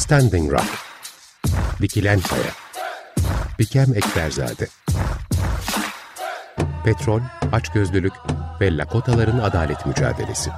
Standing Rock Dikilen Kaya Bikem Ekberzade Petrol, açgözlülük ve Lakotaların adalet mücadelesi.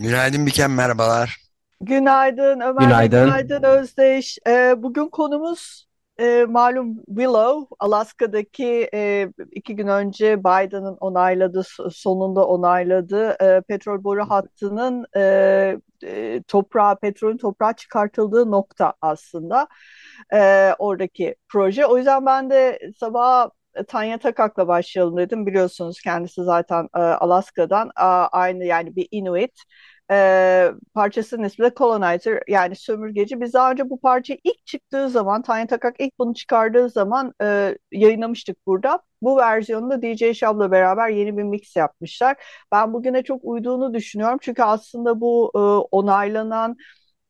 Günaydın Biken, merhabalar. Günaydın Ömer Günaydın. günaydın Özdeş. Ee, bugün konumuz e, malum Willow, Alaska'daki e, iki gün önce Biden'ın onayladığı, sonunda onayladığı e, petrol boru hattının e, e, toprağa, petrolün toprağa çıkartıldığı nokta aslında e, oradaki proje. O yüzden ben de sabah Tanya Takak'la başlayalım dedim. Biliyorsunuz kendisi zaten e, Alaska'dan a, aynı yani bir Inuit. E, parçasının ismi de Colonizer yani sömürgeci. Biz daha önce bu parça ilk çıktığı zaman Tanya Takak ilk bunu çıkardığı zaman e, yayınlamıştık burada. Bu versiyonunda DJ Shab'la beraber yeni bir mix yapmışlar. Ben bugüne çok uyduğunu düşünüyorum. Çünkü aslında bu e, onaylanan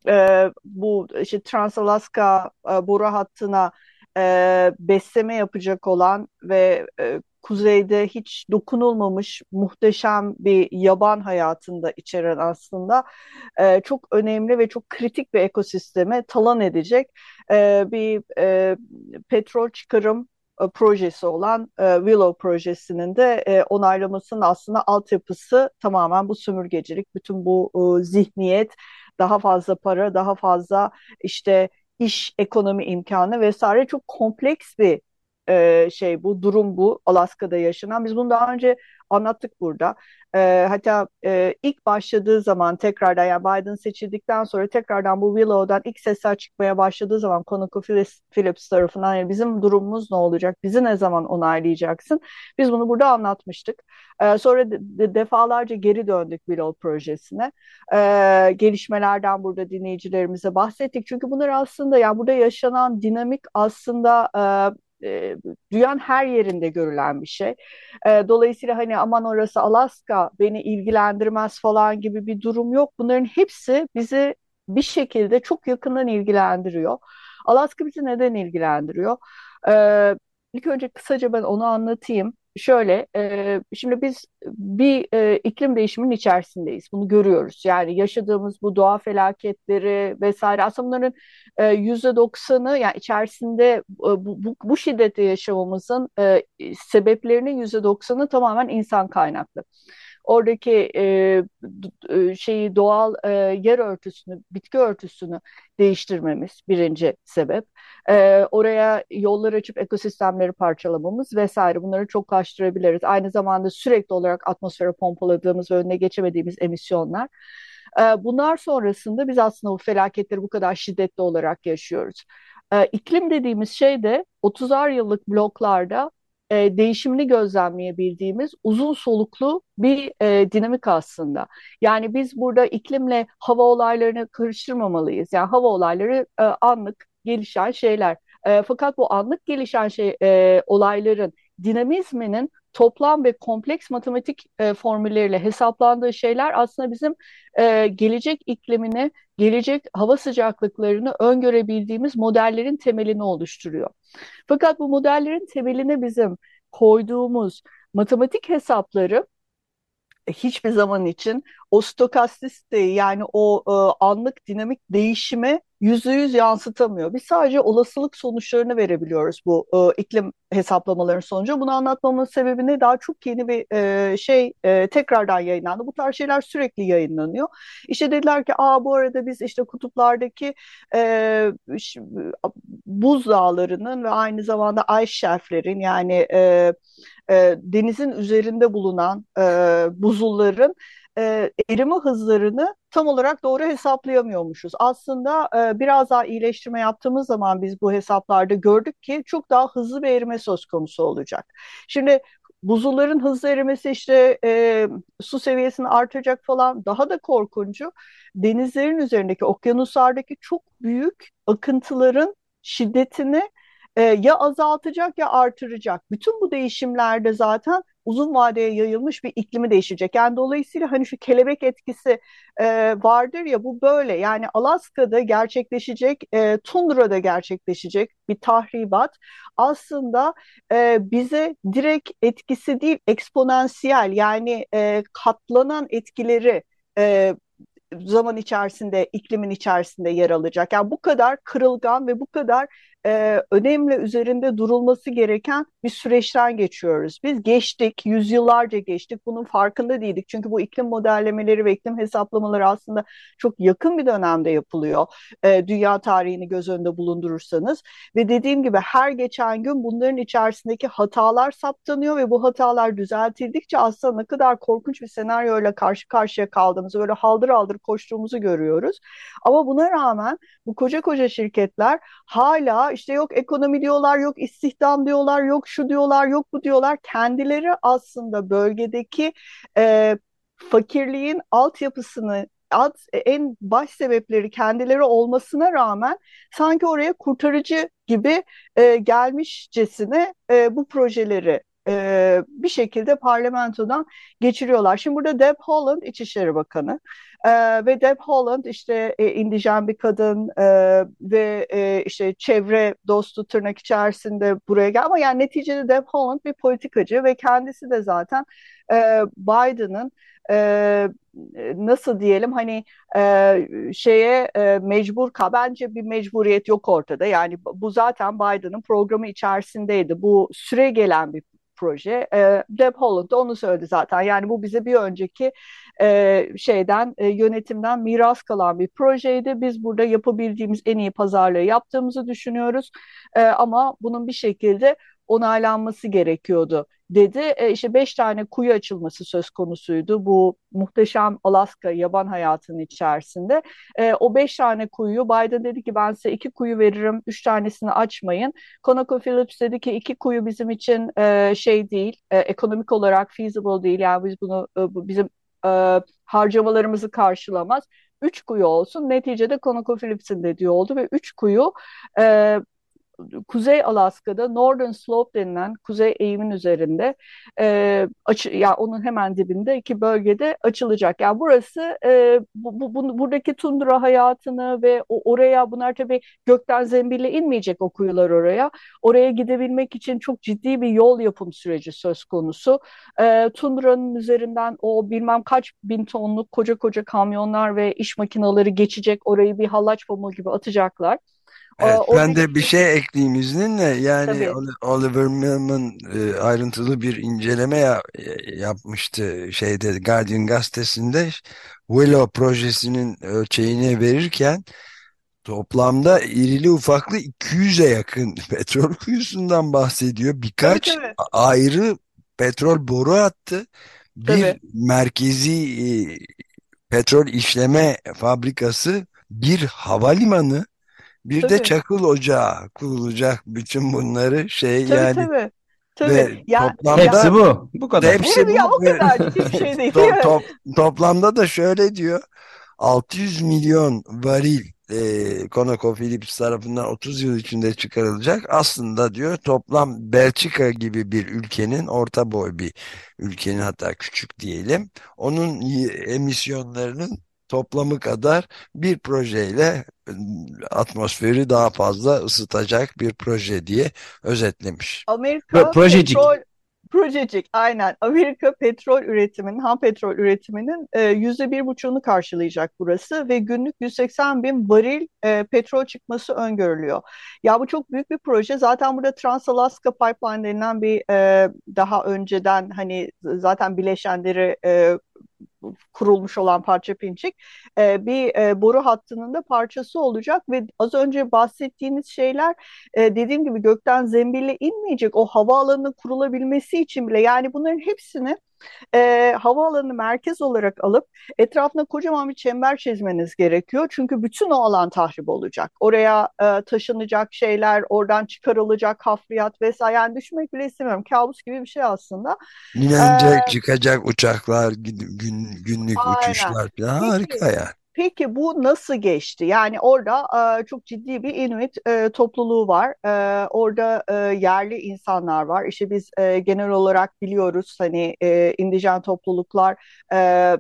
e, bu işte Trans-Alaska e, boru hattına e, besleme yapacak olan ve e, kuzeyde hiç dokunulmamış muhteşem bir yaban hayatında içeren aslında e, çok önemli ve çok kritik bir ekosisteme talan edecek e, bir e, petrol çıkarım e, projesi olan e, Willow projesinin de e, onaylamasının aslında altyapısı tamamen bu sömürgecilik, bütün bu e, zihniyet, daha fazla para, daha fazla işte iş, ekonomi imkanı vesaire çok kompleks bir e, şey bu durum bu Alaska'da yaşanan. Biz bunu daha önce anlattık burada. E, hatta e, ilk başladığı zaman tekrardan yani Biden seçildikten sonra tekrardan bu Willow'dan ilk sesler çıkmaya başladığı zaman ConocoPhillips Phillips tarafından yani bizim durumumuz ne olacak? Bizi ne zaman onaylayacaksın? Biz bunu burada anlatmıştık. E, sonra de, defalarca geri döndük Willow projesine. E, gelişmelerden burada dinleyicilerimize bahsettik. Çünkü bunlar aslında yani burada yaşanan dinamik aslında e, dünyanın her yerinde görülen bir şey. E, dolayısıyla hani aman orası Alaska beni ilgilendirmez falan gibi bir durum yok. Bunların hepsi bizi bir şekilde çok yakından ilgilendiriyor. Alaska bizi neden ilgilendiriyor? E, ilk önce kısaca ben onu anlatayım. Şöyle, e, şimdi biz bir e, iklim değişiminin içerisindeyiz. Bunu görüyoruz. Yani yaşadığımız bu doğa felaketleri vesaire aslında bunların e, yüzde doksanı yani içerisinde e, bu, bu, bu şiddette yaşamamızın e, sebeplerinin yüzde doksanı tamamen insan kaynaklı oradaki e, şeyi doğal e, yer örtüsünü, bitki örtüsünü değiştirmemiz birinci sebep. E, oraya yollar açıp ekosistemleri parçalamamız vesaire bunları çok kaçtırabiliriz. Aynı zamanda sürekli olarak atmosfere pompaladığımız ve önüne geçemediğimiz emisyonlar. Bunlar sonrasında biz aslında bu felaketleri bu kadar şiddetli olarak yaşıyoruz. İklim dediğimiz şey de 30'ar yıllık bloklarda e, değişimini gözlemleyebildiğimiz uzun soluklu bir e, dinamik aslında. Yani biz burada iklimle hava olaylarını karıştırmamalıyız. Yani hava olayları e, anlık gelişen şeyler. E, fakat bu anlık gelişen şey e, olayların dinamizminin toplam ve kompleks matematik e, formülleriyle hesaplandığı şeyler aslında bizim e, gelecek iklimini, gelecek hava sıcaklıklarını öngörebildiğimiz modellerin temelini oluşturuyor. Fakat bu modellerin temeline bizim koyduğumuz matematik hesapları hiçbir zaman için o stokastisiteyi yani o e, anlık dinamik değişimi yüzde yüz yansıtamıyor. Biz sadece olasılık sonuçlarını verebiliyoruz bu e, iklim hesaplamaların sonucu. Bunu anlatmamın sebebi ne? Daha çok yeni bir e, şey e, tekrardan yayınlandı. Bu tarz şeyler sürekli yayınlanıyor. İşte dediler ki aa bu arada biz işte kutuplardaki e, buz dağlarının ve aynı zamanda ice shelf'lerin yani e, e, denizin üzerinde bulunan e, buzulların e, erime hızlarını tam olarak doğru hesaplayamıyormuşuz. Aslında e, biraz daha iyileştirme yaptığımız zaman biz bu hesaplarda gördük ki çok daha hızlı bir erime söz konusu olacak. Şimdi buzulların hızlı erimesi işte e, su seviyesini artacak falan daha da korkuncu. Denizlerin üzerindeki okyanuslardaki çok büyük akıntıların şiddetini e, ya azaltacak ya artıracak. Bütün bu değişimlerde zaten uzun vadeye yayılmış bir iklimi değişecek. Yani dolayısıyla hani şu kelebek etkisi e, vardır ya bu böyle. Yani Alaska'da gerçekleşecek, e, Tundra'da gerçekleşecek bir tahribat aslında e, bize direkt etkisi değil eksponansiyel yani e, katlanan etkileri e, zaman içerisinde, iklimin içerisinde yer alacak. Yani bu kadar kırılgan ve bu kadar e, önemli üzerinde durulması gereken bir süreçten geçiyoruz. Biz geçtik, yüzyıllarca geçtik. Bunun farkında değildik. Çünkü bu iklim modellemeleri ve iklim hesaplamaları aslında çok yakın bir dönemde yapılıyor. E, dünya tarihini göz önünde bulundurursanız. Ve dediğim gibi her geçen gün bunların içerisindeki hatalar saptanıyor ve bu hatalar düzeltildikçe aslında ne kadar korkunç bir senaryoyla karşı karşıya kaldığımızı, böyle haldır haldır koştuğumuzu görüyoruz. Ama buna rağmen bu koca koca şirketler hala işte yok ekonomi diyorlar, yok istihdam diyorlar, yok şu diyorlar, yok bu diyorlar. Kendileri aslında bölgedeki e, fakirliğin altyapısını alt, en baş sebepleri kendileri olmasına rağmen sanki oraya kurtarıcı gibi e, gelmişcesine e, bu projeleri e, bir şekilde parlamentodan geçiriyorlar. Şimdi burada Deb Haaland İçişleri Bakanı e, ve Deb Haaland işte e, indijen bir kadın e, ve e, işte çevre dostu tırnak içerisinde buraya gel ama yani neticede Deb Haaland bir politikacı ve kendisi de zaten e, Biden'ın e, nasıl diyelim hani e, şeye e, mecbur ka bence bir mecburiyet yok ortada yani bu zaten Biden'ın programı içerisindeydi bu süre gelen bir proje. E, Deb Haaland da onu söyledi zaten. Yani bu bize bir önceki e, şeyden e, yönetimden miras kalan bir projeydi. Biz burada yapabildiğimiz en iyi pazarlığı yaptığımızı düşünüyoruz. E, ama bunun bir şekilde onaylanması gerekiyordu dedi. E, işte beş tane kuyu açılması söz konusuydu bu muhteşem Alaska yaban hayatının içerisinde. E, o beş tane kuyuyu Biden dedi ki ben size iki kuyu veririm, üç tanesini açmayın. ConocoPhillips dedi ki iki kuyu bizim için e, şey değil, e, ekonomik olarak feasible değil. Yani biz bunu e, bizim e, harcamalarımızı karşılamaz. Üç kuyu olsun. Neticede ConocoPhillips'in dediği oldu ve üç kuyu e, Kuzey Alaska'da Northern Slope denilen kuzey eğimin üzerinde e, açı, ya yani onun hemen dibinde iki bölgede açılacak. Yani burası e, bu, bu, bu, buradaki tundra hayatını ve o, oraya bunlar tabii gökten zembille inmeyecek o kuyular oraya. Oraya gidebilmek için çok ciddi bir yol yapım süreci söz konusu. E, tundranın üzerinden o bilmem kaç bin tonluk koca koca kamyonlar ve iş makineleri geçecek orayı bir hallaç pamuğu gibi atacaklar. Evet, o, ben de bir şey ekleyeyim izninle. Yani Tabii. Oliver Millman e, ayrıntılı bir inceleme ya, e, yapmıştı şeyde Guardian gazetesinde. Willow projesinin ölçeğini verirken toplamda irili ufaklı 200'e yakın petrol kuyusundan bahsediyor. Birkaç Tabii, tabii. ayrı petrol boru hattı, bir Tabii. merkezi e, petrol işleme fabrikası, bir havalimanı, bir de Tabii. çakıl ocağı kurulacak bütün bunları şey Tabii yani tabii. Tabii. ve Ya, toplamda Hepsi bu. Bu kadar. hepsi Evet, ya bu o kadar hiçbir şey değil. to- to- toplamda da şöyle diyor 600 milyon varil e, ConocoPhillips tarafından 30 yıl içinde çıkarılacak. Aslında diyor toplam Belçika gibi bir ülkenin orta boy bir ülkenin hatta küçük diyelim onun emisyonlarının toplamı kadar bir projeyle e, atmosferi daha fazla ısıtacak bir proje diye özetlemiş. Amerika Pro- projecik. petrol projecik aynen Amerika petrol üretiminin ham petrol üretiminin e, yüzde bir buçuğunu karşılayacak burası ve günlük 180 bin varil e, petrol çıkması öngörülüyor. Ya bu çok büyük bir proje. Zaten burada Trans-Alaska Pipeline denilen bir e, daha önceden hani zaten bileşenleri e, kurulmuş olan parça pinçik e, bir e, boru hattının da parçası olacak. Ve az önce bahsettiğiniz şeyler e, dediğim gibi gökten zembille inmeyecek o havaalanının kurulabilmesi için bile. Yani bunların hepsini e, havaalanını merkez olarak alıp etrafına kocaman bir çember çizmeniz gerekiyor. Çünkü bütün o alan tahrip olacak. Oraya e, taşınacak şeyler, oradan çıkarılacak hafriyat vesaire. Yani düşmek bile istemiyorum. Kabus gibi bir şey aslında. İnecek, Ee, çıkacak uçaklar, gün, gün- günlük Aynen. uçuşlar falan harika yani. Peki bu nasıl geçti? Yani orada e, çok ciddi bir Inuit e, topluluğu var. E, orada e, yerli insanlar var. İşte biz e, genel olarak biliyoruz hani e, indijen topluluklar e,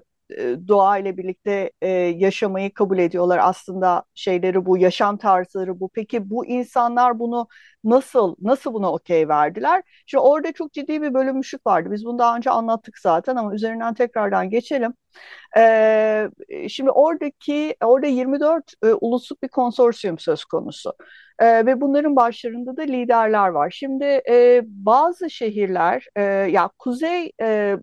doğa ile birlikte e, yaşamayı kabul ediyorlar. Aslında şeyleri bu, yaşam tarzları bu. Peki bu insanlar bunu nasıl nasıl buna okey verdiler? Şimdi orada çok ciddi bir bölünmüşlük vardı. Biz bunu daha önce anlattık zaten ama üzerinden tekrardan geçelim. Ee, şimdi oradaki orada 24 e, ulusluk bir konsorsiyum söz konusu. E, ve bunların başlarında da liderler var. Şimdi e, bazı şehirler e, ya kuzey e,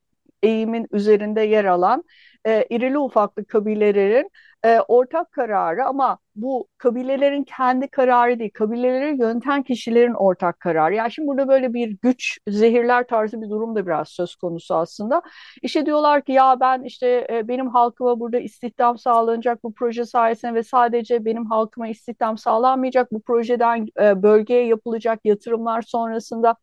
eğimin üzerinde yer alan e, irili ufaklı kabilelerin e, ortak kararı ama bu kabilelerin kendi kararı değil, kabileleri yöneten kişilerin ortak kararı. Yani şimdi burada böyle bir güç, zehirler tarzı bir durum da biraz söz konusu aslında. İşte diyorlar ki ya ben işte e, benim halkıma burada istihdam sağlanacak bu proje sayesinde ve sadece benim halkıma istihdam sağlanmayacak. Bu projeden e, bölgeye yapılacak yatırımlar sonrasında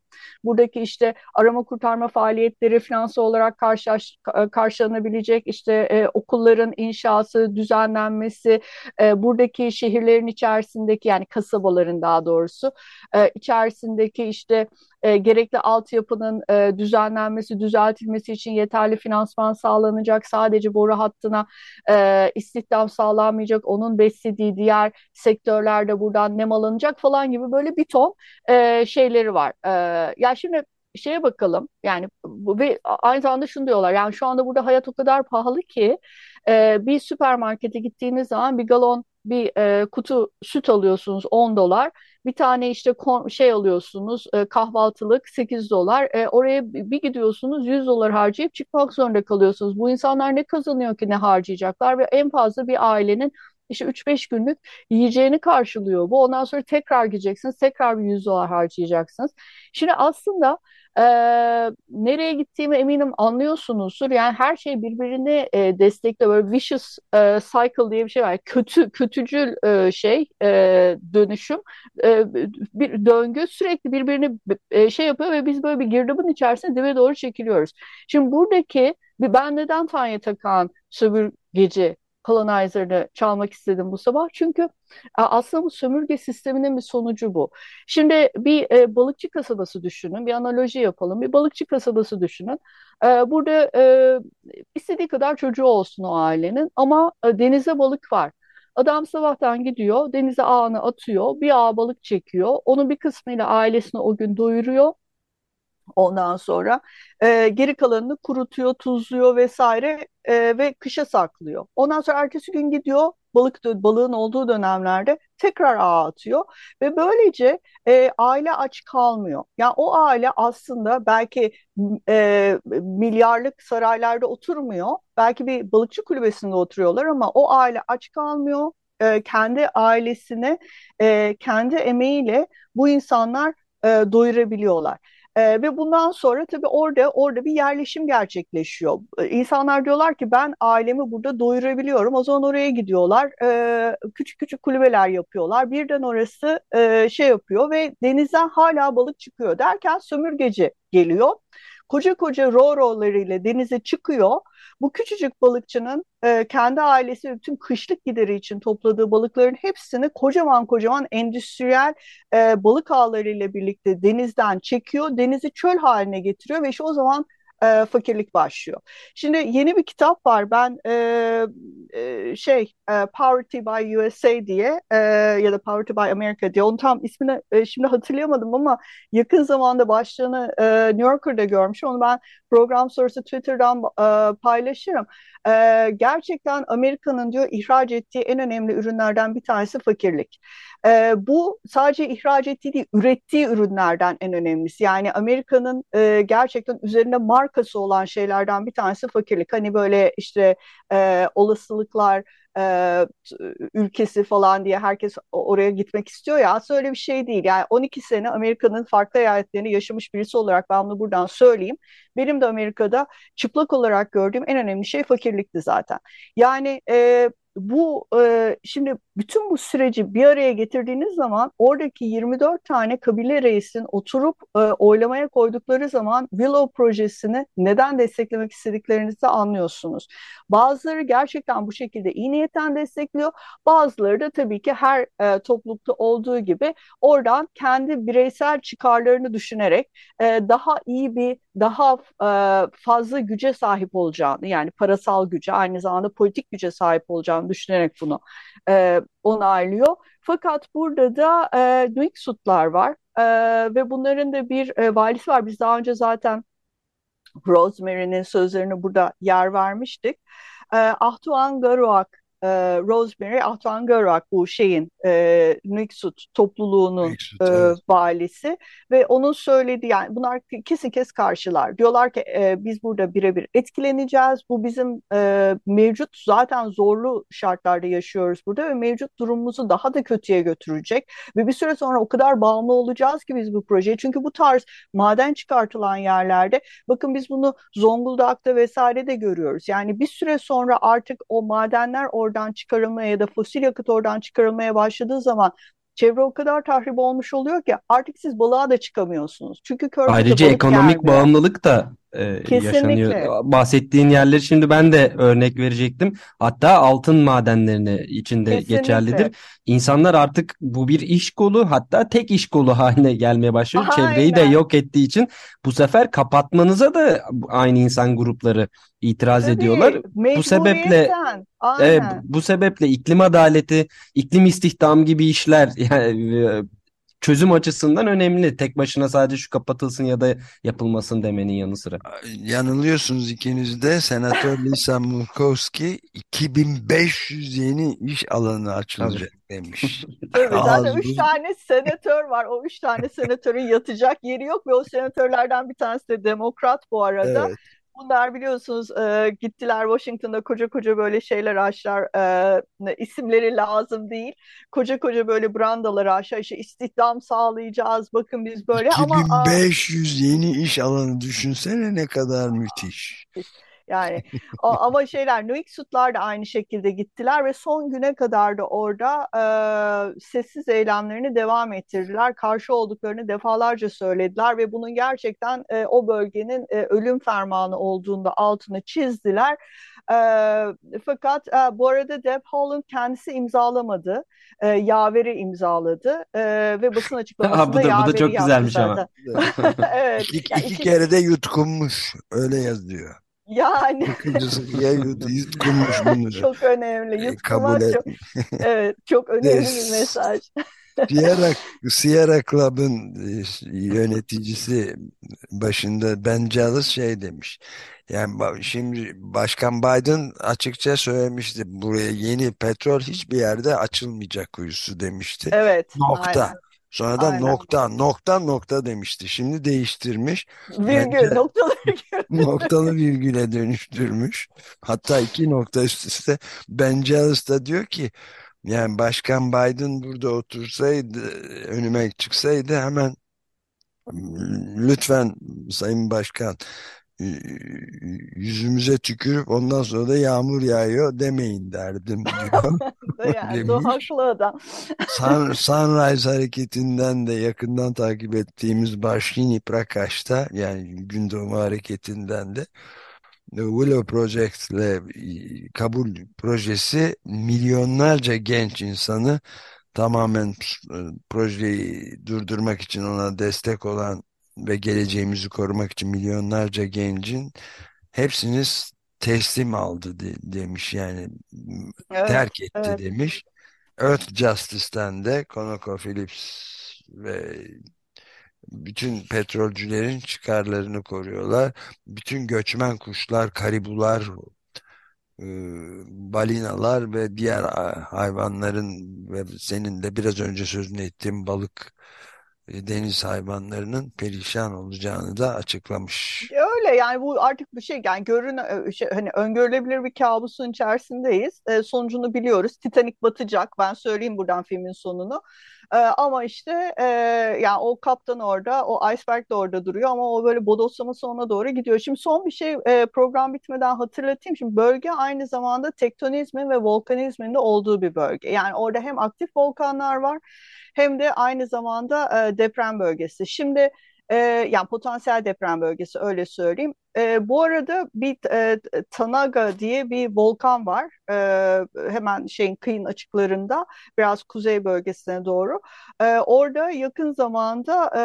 buradaki işte arama kurtarma faaliyetleri finansal olarak karşılaş, e, karşılanabilecek işte okulların inşası, düzenlenmesi, e, buradaki şehirlerin içerisindeki yani kasabaların daha doğrusu e, içerisindeki işte e, gerekli altyapının e, düzenlenmesi, düzeltilmesi için yeterli finansman sağlanacak. Sadece boru hattına e, istihdam sağlanmayacak. Onun beslediği diğer sektörlerde buradan nem alınacak falan gibi böyle bir ton e, şeyleri var. E, ya şimdi şeye bakalım yani ve aynı zamanda şunu diyorlar yani şu anda burada hayat o kadar pahalı ki e, bir süpermarkete gittiğiniz zaman bir galon bir e, kutu süt alıyorsunuz 10 dolar. Bir tane işte şey alıyorsunuz e, kahvaltılık 8 dolar. E, oraya bir gidiyorsunuz 100 dolar harcayıp çıkmak zorunda kalıyorsunuz. Bu insanlar ne kazanıyor ki ne harcayacaklar ve en fazla bir ailenin işte 3-5 günlük yiyeceğini karşılıyor bu. Ondan sonra tekrar gideceksiniz, tekrar bir 100 dolar harcayacaksınız. Şimdi aslında e, nereye gittiğimi eminim anlıyorsunuzdur. Yani her şey birbirini e, destekliyor. Böyle vicious e, cycle diye bir şey var. Kötü, kötücül e, şey e, dönüşüm. E, bir döngü sürekli birbirini e, şey yapıyor ve biz böyle bir girdabın içerisinde dibe doğru çekiliyoruz. Şimdi buradaki ben neden Tanya Takan sömürgeci colonizer'ını çalmak istedim bu sabah. Çünkü e, aslında bu sömürge sisteminin bir sonucu bu. Şimdi bir e, balıkçı kasabası düşünün, bir analoji yapalım. Bir balıkçı kasabası düşünün. E, burada e, istediği kadar çocuğu olsun o ailenin ama e, denize balık var. Adam sabahtan gidiyor, denize ağını atıyor, bir ağ balık çekiyor. Onun bir kısmıyla ailesini o gün doyuruyor. Ondan sonra e, geri kalanını kurutuyor, tuzluyor vesaire e, ve kışa saklıyor. Ondan sonra ertesi gün gidiyor balık balığın olduğu dönemlerde tekrar ağ atıyor ve böylece e, aile aç kalmıyor. Yani o aile aslında belki e, milyarlık saraylarda oturmuyor, belki bir balıkçı kulübesinde oturuyorlar ama o aile aç kalmıyor. E, kendi ailesini e, kendi emeğiyle bu insanlar e, doyurabiliyorlar. Ee, ve bundan sonra tabii orada orada bir yerleşim gerçekleşiyor. Ee, insanlar diyorlar ki ben ailemi burada doyurabiliyorum. O zaman oraya gidiyorlar. Ee, küçük küçük kulübeler yapıyorlar. Birden orası e, şey yapıyor ve denizden hala balık çıkıyor derken sömürgeci geliyor. Koca koca rorolarıyla denize çıkıyor bu küçücük balıkçının e, kendi ailesi ve tüm kışlık gideri için topladığı balıkların hepsini kocaman kocaman endüstriyel e, balık ağlarıyla birlikte denizden çekiyor. Denizi çöl haline getiriyor ve işte o zaman e, fakirlik başlıyor. Şimdi yeni bir kitap var. Ben e, e, şey e, Poverty by USA diye e, ya da Poverty by America diye. Onu tam ismini e, şimdi hatırlayamadım ama yakın zamanda başlığını e, New Yorker'da görmüşüm. Onu ben program sonrası Twitter'dan e, paylaşırım. E, gerçekten Amerika'nın diyor ihraç ettiği en önemli ürünlerden bir tanesi fakirlik. E, bu sadece ihraç ettiği değil, ürettiği ürünlerden en önemlisi. Yani Amerika'nın e, gerçekten üzerinde markası olan şeylerden bir tanesi fakirlik. Hani böyle işte e, olasılıklar, e, ülkesi falan diye herkes oraya gitmek istiyor ya aslında öyle bir şey değil. Yani 12 sene Amerika'nın farklı eyaletlerini yaşamış birisi olarak ben bunu buradan söyleyeyim. Benim de Amerika'da çıplak olarak gördüğüm en önemli şey fakirlikti zaten. Yani e, bu e, şimdi bütün bu süreci bir araya getirdiğiniz zaman oradaki 24 tane kabile reisin oturup e, oylamaya koydukları zaman Willow projesini neden desteklemek istediklerinizi anlıyorsunuz. Bazıları gerçekten bu şekilde iyi niyetten destekliyor. Bazıları da tabii ki her e, toplulukta olduğu gibi oradan kendi bireysel çıkarlarını düşünerek e, daha iyi bir, daha e, fazla güce sahip olacağını yani parasal güce aynı zamanda politik güce sahip olacağını düşünerek bunu e, onaylıyor. Fakat burada da e, Nuiksutlar var e, ve bunların da bir e, valisi var. Biz daha önce zaten Rosemary'nin sözlerini burada yer vermiştik. E, Ahtuan Garuak e, Rosemary Ahtangarak bu şeyin e, Niksut topluluğunun Niksut, e, evet. valisi ve onun söylediği yani bunlar kesin kes karşılar. Diyorlar ki e, biz burada birebir etkileneceğiz. Bu bizim e, mevcut zaten zorlu şartlarda yaşıyoruz burada ve mevcut durumumuzu daha da kötüye götürecek ve bir süre sonra o kadar bağımlı olacağız ki biz bu projeye. Çünkü bu tarz maden çıkartılan yerlerde bakın biz bunu Zonguldak'ta vesaire de görüyoruz. Yani bir süre sonra artık o madenler oradan çıkarılmaya ya da fosil yakıt oradan çıkarılmaya başladığı zaman çevre o kadar tahrip olmuş oluyor ki artık siz balığa da çıkamıyorsunuz. Çünkü körfeze Ayrıca ekonomik gelmiyor. bağımlılık da e, Kesinlikle. yaşanıyor. Bahsettiğin yerleri şimdi ben de örnek verecektim. Hatta altın madenlerine içinde Kesinlikle. geçerlidir. İnsanlar artık bu bir iş kolu hatta tek iş kolu haline gelmeye başlıyor. Çevreyi de Aynen. yok ettiği için bu sefer kapatmanıza da aynı insan grupları itiraz Tabii, ediyorlar. Bu sebeple Aynen. bu sebeple iklim adaleti, iklim istihdamı gibi işler yani e, çözüm açısından önemli. Tek başına sadece şu kapatılsın ya da yapılmasın demenin yanı sıra. Yanılıyorsunuz ikiniz de. Senatör Lisa Murkowski 2500 yeni iş alanı açılacak demiş. Tabii zaten Az üç buz. tane senatör var. O üç tane senatörün yatacak yeri yok ve o senatörlerden bir tanesi de demokrat bu arada. Evet. Bunlar biliyorsunuz e, gittiler Washington'da koca koca böyle şeyler açlar e, isimleri lazım değil. Koca koca böyle brandaları açar işte istihdam sağlayacağız. Bakın biz böyle ama aa, 2500 yeni iş alanı. Düşünsene ne kadar müthiş. Yani ama şeyler Nuiksutlar da aynı şekilde gittiler ve son güne kadar da orada e, sessiz eylemlerini devam ettirdiler. Karşı olduklarını defalarca söylediler ve bunun gerçekten e, o bölgenin e, ölüm fermanı olduğunda altını çizdiler. E, fakat e, bu arada Deb Haaland kendisi imzalamadı. E, yaveri imzaladı E, ve basın Ha, bu açıklamasında da bu da yaveri çok güzelmiş ama. Evet. İki, Ya iki iki- kere de yutkunmuş. Öyle yazıyor. Yani çok önemli. E, kabul çok Evet, çok önemli bir mesaj. Sierra, Sierra Club'ın e, yöneticisi başında Ben Jealous şey demiş. Yani şimdi Başkan Biden açıkça söylemişti. Buraya yeni petrol hiçbir yerde açılmayacak kuyusu demişti. Evet, Nokta. aynen. Sonradan Aynen. nokta, nokta, nokta demişti. Şimdi değiştirmiş. Virgül, Bence- noktalı virgül. Noktalı virgüle dönüştürmüş. Hatta iki nokta üst üste. Ben Jealous da diyor ki yani Başkan Biden burada otursaydı, önüme çıksaydı hemen lütfen Sayın Başkan yüzümüze tükürüp ondan sonra da yağmur yağıyor demeyin derdim diyor. Yani haklı adam. Sun, Sunrise hareketinden de yakından takip ettiğimiz Barshini Prakash'ta yani gün doğumu hareketinden de The Willow Project ile e, kabul projesi milyonlarca genç insanı tamamen e, projeyi durdurmak için ona destek olan ve geleceğimizi korumak için milyonlarca gencin hepsiniz teslim aldı de- demiş yani Evet, terk etti evet. demiş. Earth Justice'ten de ConocoPhillips ve bütün petrolcülerin çıkarlarını koruyorlar. Bütün göçmen kuşlar, karibular, e, balinalar ve diğer hayvanların ve senin de biraz önce sözünü ettiğin balık deniz hayvanlarının perişan olacağını da açıklamış. Öyle yani bu artık bir şey yani görün şey, hani öngörülebilir bir kabusun içerisindeyiz. E, sonucunu biliyoruz. Titanic batacak. Ben söyleyeyim buradan filmin sonunu. E, ama işte e, yani o kaptan orada, o iceberg de orada duruyor ama o böyle bodoslama sonuna doğru gidiyor. Şimdi son bir şey e, program bitmeden hatırlatayım. Şimdi bölge aynı zamanda tektonizmin ve volkanizmin de olduğu bir bölge. Yani orada hem aktif volkanlar var hem de aynı zamanda e, deprem bölgesi. Şimdi yani potansiyel deprem bölgesi öyle söyleyeyim. E, bu arada bir e, Tanaga diye bir volkan var. E, hemen şeyin kıyın açıklarında biraz kuzey bölgesine doğru. E, orada yakın zamanda e,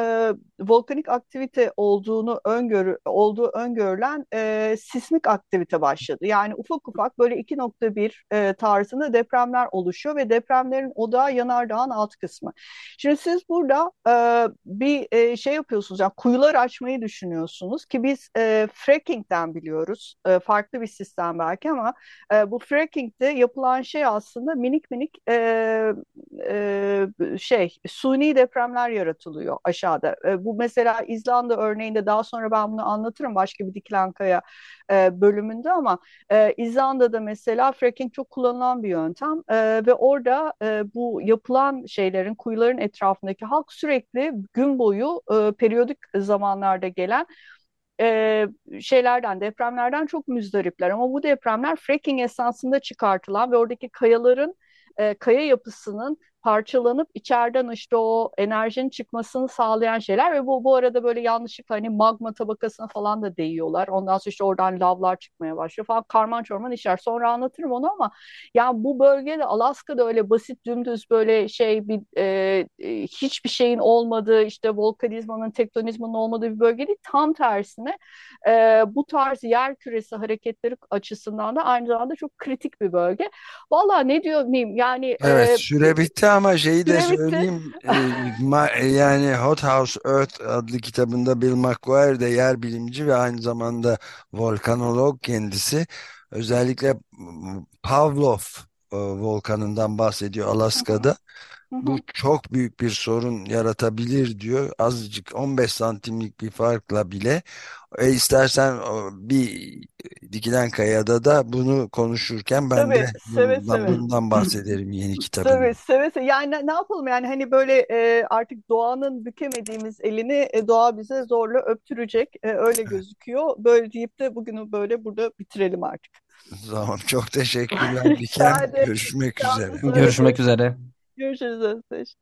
volkanik aktivite olduğunu öngörü olduğu öngörülen e, sismik aktivite başladı. Yani ufak ufak böyle 2.1 e, tarzında depremler oluşuyor ve depremlerin odağı yanardağın alt kısmı. Şimdi siz burada e, bir e, şey yapıyorsunuz. Yani kuyular açmayı düşünüyorsunuz ki biz e, fracking'den biliyoruz. E, farklı bir sistem belki ama e, bu fracking'de yapılan şey aslında minik minik e, e, şey suni depremler yaratılıyor aşağıda. E, bu mesela İzlanda örneğinde daha sonra ben bunu anlatırım başka bir dikilen kaya e, bölümünde ama e, İzlanda'da mesela fracking çok kullanılan bir yöntem e, ve orada e, bu yapılan şeylerin kuyuların etrafındaki halk sürekli gün boyu e, periyodik zamanlarda gelen e, şeylerden, depremlerden çok müzdaripler. Ama bu depremler fracking esasında çıkartılan ve oradaki kayaların, e, kaya yapısının parçalanıp içeriden işte o enerjinin çıkmasını sağlayan şeyler ve bu bu arada böyle yanlışlıkla hani magma tabakasına falan da değiyorlar. Ondan sonra işte oradan lavlar çıkmaya başlıyor falan karman çorman işler. Sonra anlatırım onu ama yani bu bölgede Alaska'da öyle basit dümdüz böyle şey bir e, e, hiçbir şeyin olmadığı işte volkanizmanın tektonizmanın olmadığı bir bölge değil. Tam tersine e, bu tarz yer küresi hareketleri açısından da aynı zamanda çok kritik bir bölge. Valla ne diyor miyim yani Evet e, süre bitti ama şeyi de söyleyeyim e, e, yani Hot House Earth adlı kitabında Bill McGuire de yer bilimci ve aynı zamanda volkanolog kendisi. Özellikle Pavlov e, volkanından bahsediyor Hı hı, Alaska'da. hı Bu çok büyük bir sorun yaratabilir diyor. Azıcık 15 santimlik bir farkla bile. E, istersen o, bir dikilen kayada da bunu konuşurken ben de Tabii seve bundan, seve. bundan bahsederim yeni kitabımda. Tabii seve seve. Yani ne, yapalım yani hani böyle e, artık doğanın bükemediğimiz elini e, doğa bize zorla öptürecek. E, öyle gözüküyor. Böyle deyip de bugünü böyle burada bitirelim artık. Tamam, çok teşekkürler ederim. Görüşmek üzere. Görüşmek üzere. Görüşürüz Özdeş.